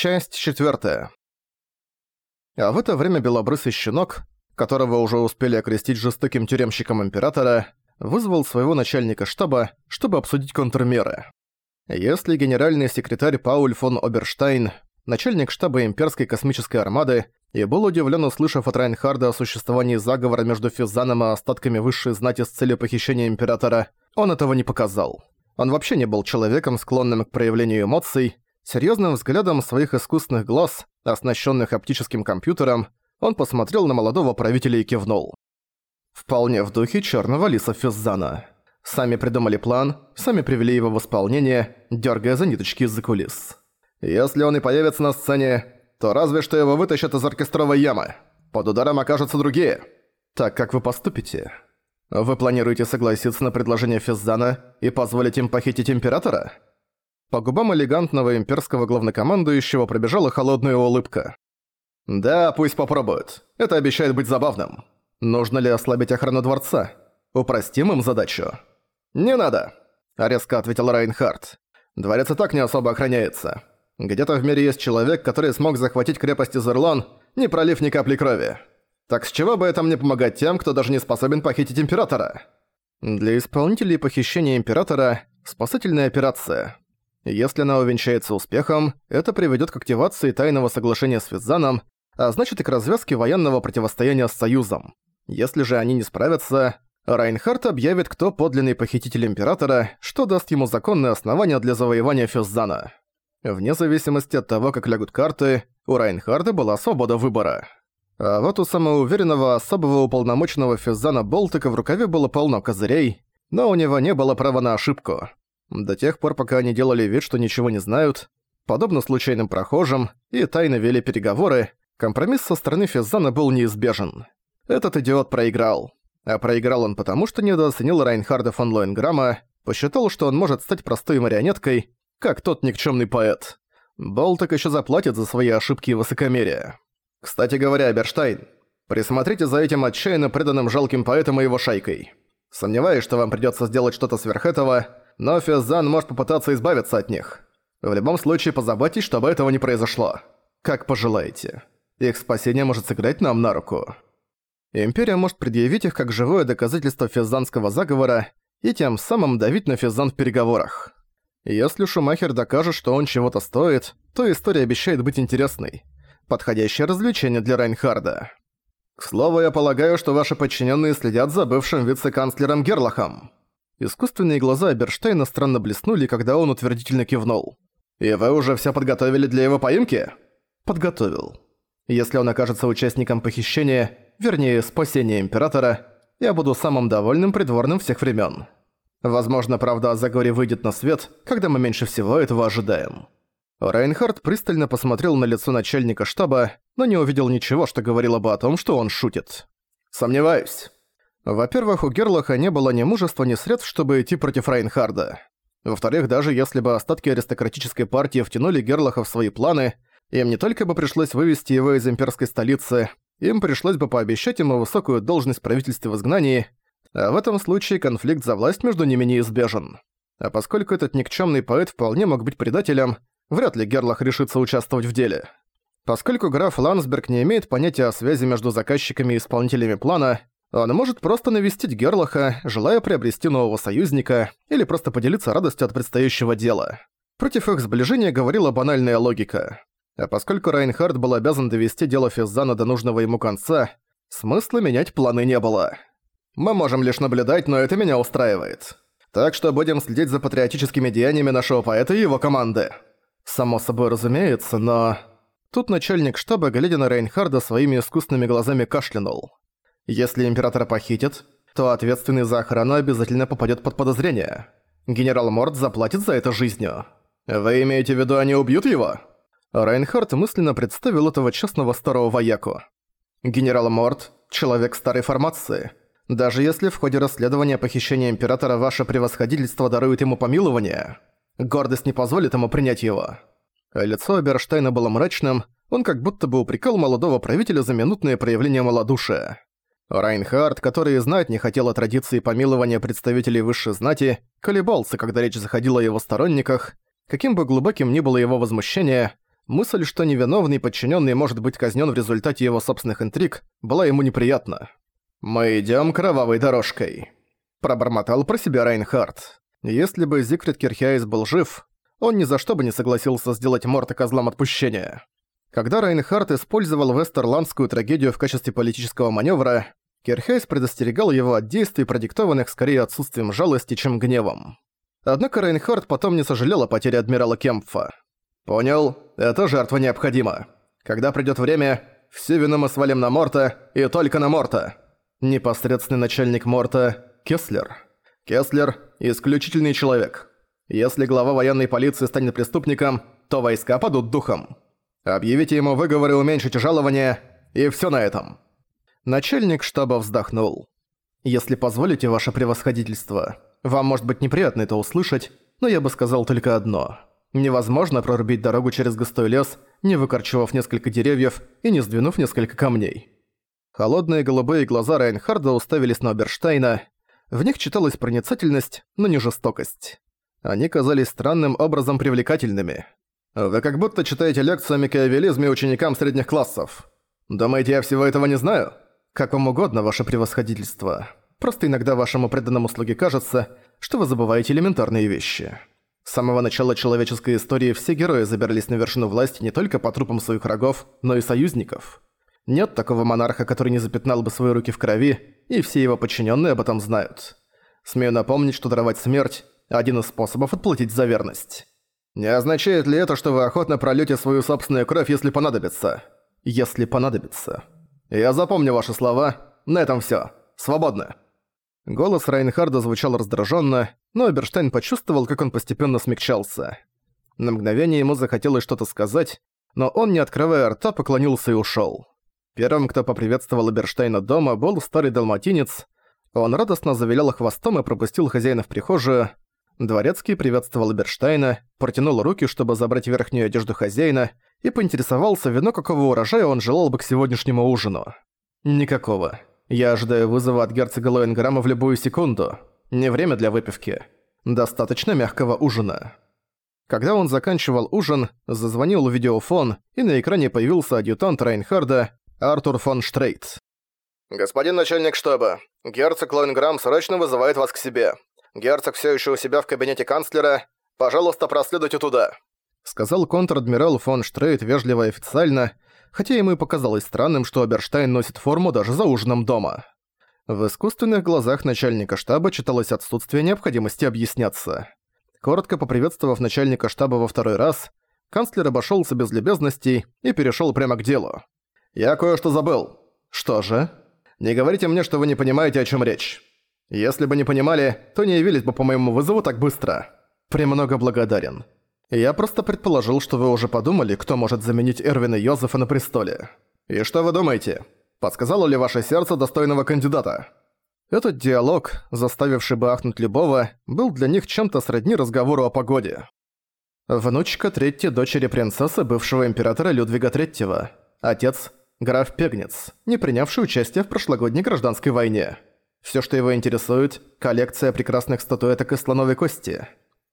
Часть четвертая. А в это время белобрысый щенок, которого уже успели окрестить жестоким тюремщиком Императора, вызвал своего начальника штаба, чтобы обсудить контрмеры. Если генеральный секретарь Пауль фон Оберштайн, начальник штаба имперской космической армады, и был удивлен, услышав от Райнхарда о существовании заговора между Физаном и остатками высшей знати с целью похищения Императора, он этого не показал. Он вообще не был человеком, склонным к проявлению эмоций. Серьезным взглядом своих искусственных глаз, оснащенных оптическим компьютером, он посмотрел на молодого правителя и кивнул. Вполне в духе черного лиса Физзана. Сами придумали план, сами привели его в исполнение, дергая за ниточки из-за кулис. Если он и появится на сцене, то разве что его вытащат из оркестровой ямы. Под ударом окажутся другие. Так как вы поступите? Вы планируете согласиться на предложение Физзана и позволить им похитить Императора? По губам элегантного имперского главнокомандующего пробежала холодная улыбка. «Да, пусть попробуют. Это обещает быть забавным. Нужно ли ослабить охрану дворца? Упростим им задачу?» «Не надо», — резко ответил Райнхард. «Дворец и так не особо охраняется. Где-то в мире есть человек, который смог захватить крепость Изерлон, не пролив ни капли крови. Так с чего бы это мне помогать тем, кто даже не способен похитить Императора? Для исполнителей похищения Императора – спасательная операция. Если она увенчается успехом, это приведет к активации тайного соглашения с Визаном, а значит и к развязке военного противостояния с Союзом. Если же они не справятся, Райнхард объявит, кто подлинный похититель Императора, что даст ему законные основания для завоевания Фюззана. Вне зависимости от того, как лягут карты, у Райнхарда была свобода выбора. А вот у самоуверенного особого уполномоченного Физана Болтика в рукаве было полно козырей, но у него не было права на ошибку. До тех пор, пока они делали вид, что ничего не знают, подобно случайным прохожим, и тайно вели переговоры, компромисс со стороны Физана был неизбежен. Этот идиот проиграл. А проиграл он потому, что недооценил Райнхарда фон Лоенграмма, посчитал, что он может стать простой марионеткой, как тот никчемный поэт. Болток еще заплатит за свои ошибки и высокомерие. Кстати говоря, Берштайн, присмотрите за этим отчаянно преданным жалким поэтом и его шайкой. Сомневаюсь, что вам придется сделать что-то сверх этого, но Физан может попытаться избавиться от них. В любом случае, позаботьтесь, чтобы этого не произошло. Как пожелаете. Их спасение может сыграть нам на руку. Империя может предъявить их как живое доказательство физанского заговора и тем самым давить на Физан в переговорах. Если Шумахер докажет, что он чего-то стоит, то история обещает быть интересной. Подходящее развлечение для Райнхарда. К слову, я полагаю, что ваши подчиненные следят за бывшим вице-канцлером Герлахом. Искусственные глаза Берштейна странно блеснули, когда он утвердительно кивнул. «И вы уже все подготовили для его поимки?» «Подготовил. Если он окажется участником похищения, вернее, спасения Императора, я буду самым довольным придворным всех времен. Возможно, правда о заговоре выйдет на свет, когда мы меньше всего этого ожидаем». Райнхард пристально посмотрел на лицо начальника штаба, но не увидел ничего, что говорило бы о том, что он шутит. «Сомневаюсь». Во-первых, у Герлаха не было ни мужества, ни средств, чтобы идти против Райнхарда. Во-вторых, даже если бы остатки аристократической партии втянули Герлаха в свои планы, им не только бы пришлось вывести его из имперской столицы, им пришлось бы пообещать ему высокую должность в правительстве в изгнании, а в этом случае конфликт за власть между ними неизбежен. А поскольку этот никчемный поэт вполне мог быть предателем, Вряд ли Герлах решится участвовать в деле. Поскольку граф Лансберг не имеет понятия о связи между заказчиками и исполнителями плана, он может просто навестить Герлаха, желая приобрести нового союзника или просто поделиться радостью от предстоящего дела. Против их сближения говорила банальная логика. А поскольку Райнхард был обязан довести дело Физзана до нужного ему конца, смысла менять планы не было. Мы можем лишь наблюдать, но это меня устраивает. Так что будем следить за патриотическими деяниями нашего поэта и его команды. Само собой разумеется, но... Тут начальник штаба, глядя на Рейнхарда, своими искусственными глазами кашлянул. Если императора похитят, то ответственный за охрану обязательно попадет под подозрение. Генерал Морд заплатит за это жизнью. Вы имеете в виду, они убьют его? Рейнхард мысленно представил этого честного старого вояку. Генерал Морд – человек старой формации. Даже если в ходе расследования похищения императора ваше превосходительство дарует ему помилование, Гордость не позволит ему принять его. Лицо Берштейна было мрачным, он как будто бы упрекал молодого правителя за минутное проявление малодушия. Райнхард, который знать не хотел о традиции помилования представителей высшей знати, колебался, когда речь заходила о его сторонниках. Каким бы глубоким ни было его возмущение, Мысль, что невиновный подчиненный может быть казнен в результате его собственных интриг, была ему неприятна. «Мы идем кровавой дорожкой», – пробормотал про себя Райнхард. Если бы Зигфрид Кирхиайс был жив, он ни за что бы не согласился сделать Морта козлом отпущения. Когда Райнхард использовал вестерландскую трагедию в качестве политического маневра, Кирхейс предостерегал его от действий, продиктованных скорее отсутствием жалости, чем гневом. Однако Рейнхард потом не сожалел о потере адмирала Кемпфа. «Понял, эта жертва необходима. Когда придёт время, всю вину мы свалим на Морта, и только на Морта». Непосредственный начальник Морта – Кеслер. Кеслер – исключительный человек. Если глава военной полиции станет преступником, то войска падут духом. Объявите ему выговоры уменьшите жалование, и всё на этом. Начальник штаба вздохнул. «Если позволите, ваше превосходительство, вам может быть неприятно это услышать, но я бы сказал только одно – Невозможно прорубить дорогу через густой лес, не выкорчевав несколько деревьев и не сдвинув несколько камней. Холодные голубые глаза Райнхарда уставились на Оберштейна. В них читалась проницательность, но не жестокость. Они казались странным образом привлекательными. «Вы как будто читаете лекцию о макиавелизме ученикам средних классов. Думаете, я всего этого не знаю? Как вам угодно, ваше превосходительство. Просто иногда вашему преданному слуге кажется, что вы забываете элементарные вещи». С самого начала человеческой истории все герои забирались на вершину власти не только по трупам своих врагов, но и союзников. Нет такого монарха, который не запятнал бы свои руки в крови, и все его подчиненные об этом знают. Смею напомнить, что даровать смерть – один из способов отплатить за верность. Не означает ли это, что вы охотно прольёте свою собственную кровь, если понадобится? Если понадобится. Я запомню ваши слова. На этом всё. Свободно. Голос Райнхарда звучал раздраженно, но Аберштейн почувствовал, как он постепенно смягчался. На мгновение ему захотелось что-то сказать, но он, не открывая рта, поклонился и ушел. Первым, кто поприветствовал Аберштейна дома, был старый далматинец. Он радостно завилял хвостом и пропустил хозяина в прихожую. Дворецкий приветствовал Аберштейна, протянул руки, чтобы забрать верхнюю одежду хозяина, и поинтересовался, вино какого урожая он желал бы к сегодняшнему ужину. Никакого. Я ожидаю вызова от герцога Лоенграма в любую секунду. Не время для выпивки. Достаточно мягкого ужина. Когда он заканчивал ужин, зазвонил видеофон, и на экране появился адъютант Райнхарда Артур фон Штрейт. «Господин начальник штаба, герцог Лоенграм срочно вызывает вас к себе. Герцог все еще у себя в кабинете канцлера. Пожалуйста, проследуйте туда», — сказал контр-адмирал фон Штрейт вежливо и официально, хотя ему и показалось странным, что Оберштайн носит форму даже за ужином дома. В искусственных глазах начальника штаба читалось отсутствие необходимости объясняться. Коротко поприветствовав начальника штаба во второй раз, канцлер обошёлся без любезностей и перешёл прямо к делу. «Я кое-что забыл». «Что же?» «Не говорите мне, что вы не понимаете, о чём речь. Если бы не понимали, то не явились бы по моему вызову так быстро. Премного благодарен. Я просто предположил, что вы уже подумали, кто может заменить Эрвина Йозефа на престоле. И что вы думаете? Подсказало ли ваше сердце достойного кандидата? Этот диалог, заставивший бы ахнуть любого, был для них чем-то сродни разговору о погоде. Внучка третьей дочери принцессы бывшего императора Людвига Третьего. Отец – граф Пегнец, не принявший участие в прошлогодней гражданской войне. Все, что его интересует – коллекция прекрасных статуэток из слоновой кости.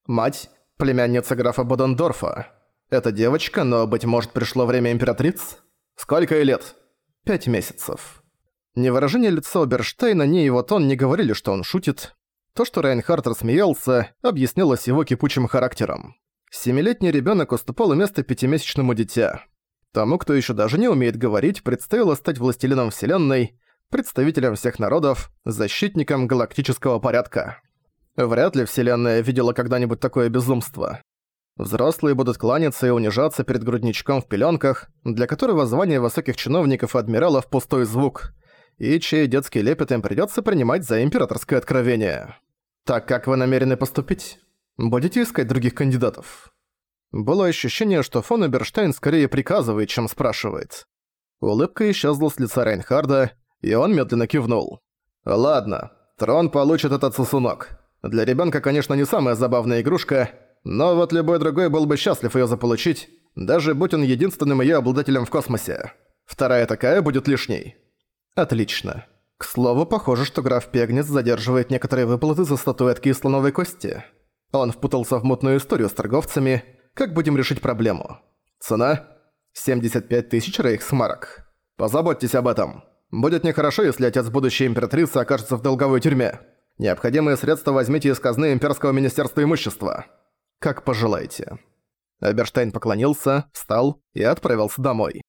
Мать Племянница графа Бодендорфа. Это девочка, но, быть может, пришло время императриц? Сколько ей лет? Пять месяцев. Ни выражение лица Оберштейна, ни его тон не говорили, что он шутит. То, что Райнхард рассмеялся, объяснялось его кипучим характером. Семилетний ребенок уступал место пятимесячному дитя. Тому, кто еще даже не умеет говорить, предстояло стать властелином Вселенной, представителем всех народов, защитником галактического порядка. Вряд ли Вселенная видела когда-нибудь такое безумство. Взрослые будут кланяться и унижаться перед грудничком в пеленках, для которого звание высоких чиновников и адмиралов – пустой звук, и чей детский лепет им придется принимать за императорское откровение. Так как вы намерены поступить? Будете искать других кандидатов? Было ощущение, что фон Эберштейн скорее приказывает, чем спрашивает. Улыбка исчезла с лица Рейнхарда, и он медленно кивнул. «Ладно, трон получит этот сосунок. Для ребенка, конечно, не самая забавная игрушка, но вот любой другой был бы счастлив ее заполучить, даже будь он единственным ее обладателем в космосе. Вторая такая будет лишней. Отлично. К слову, похоже, что граф Пегнец задерживает некоторые выплаты за статуэтки из слоновой кости. Он впутался в мутную историю с торговцами. Как будем решить проблему? Цена? 75 тысяч рейхсмарок. Позаботьтесь об этом. Будет нехорошо, если отец будущей императрицы окажется в долговой тюрьме. Необходимые средства возьмите из казны Имперского Министерства Имущества. Как пожелаете». Эберштейн поклонился, встал и отправился домой.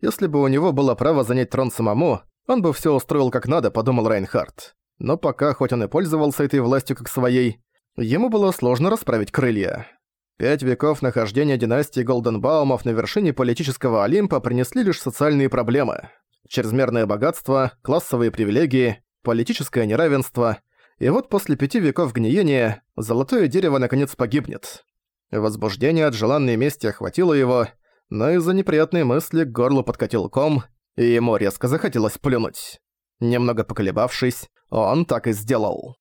Если бы у него было право занять трон самому, он бы все устроил как надо, подумал Райнхард. Но пока, хоть он и пользовался этой властью как своей, ему было сложно расправить крылья. Пять веков нахождения династии Голденбаумов на вершине политического Олимпа принесли лишь социальные проблемы. Чрезмерное богатство, классовые привилегии, политическое неравенство. И вот после пяти веков гниения золотое дерево наконец погибнет. Возбуждение от желанной мести охватило его, но из-за неприятной мысли к горлу подкатил ком, и ему резко захотелось плюнуть. Немного поколебавшись, он так и сделал.